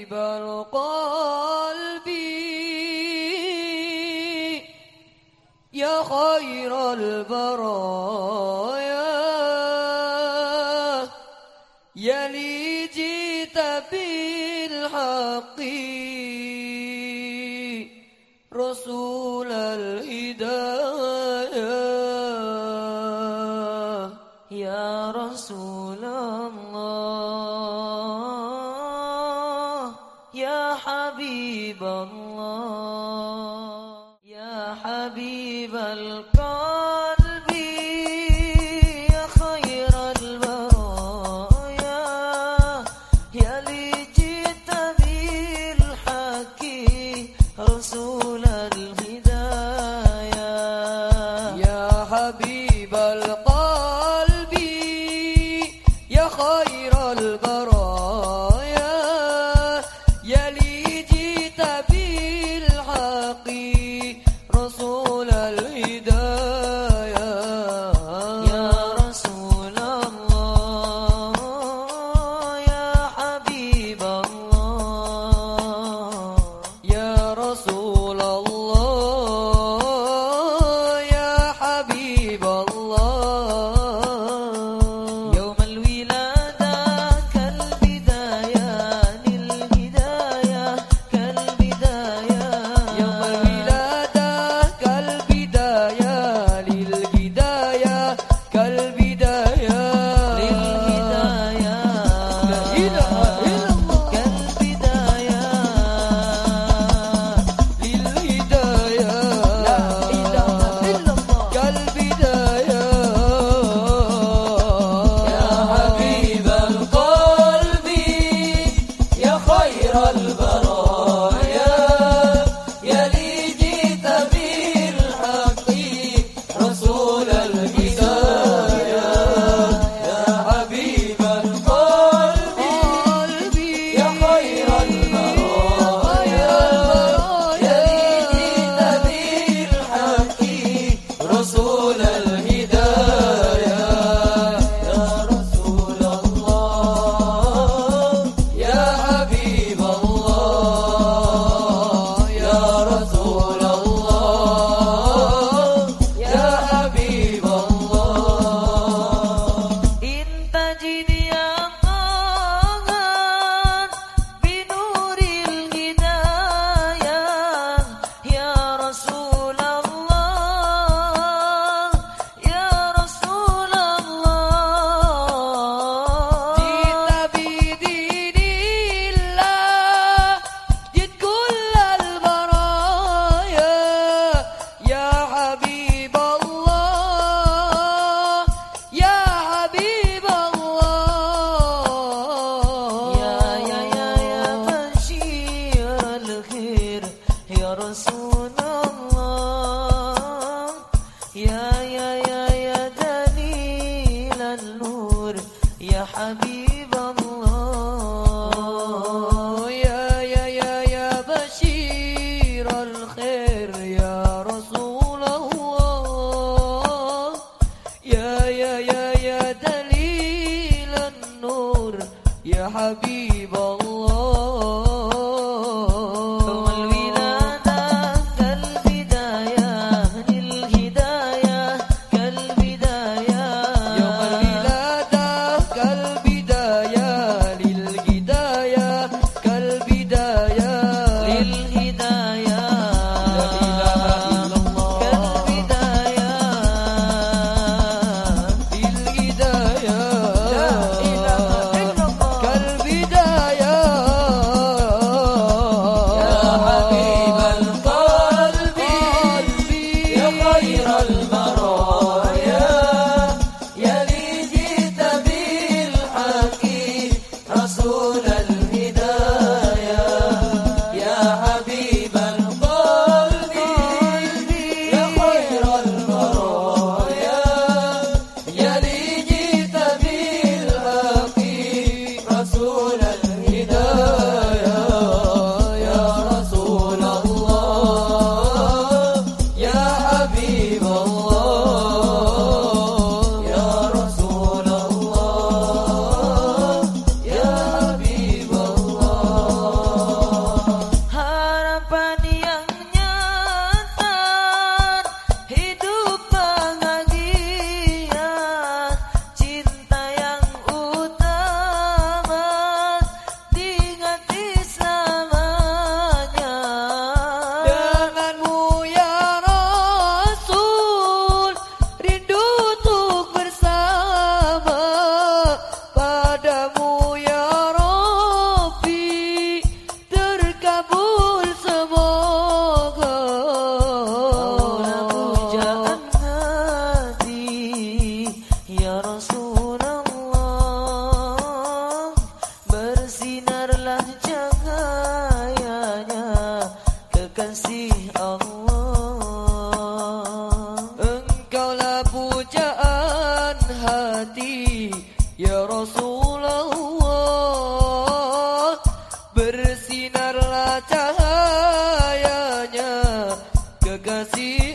حبيب القلب. يا خير البرايا. يا لي جئت بالحق. رسول الهداية. يا حبيب الله يا حبيب القلب. لي يا الله دليل النور الله بشير الخير. kasih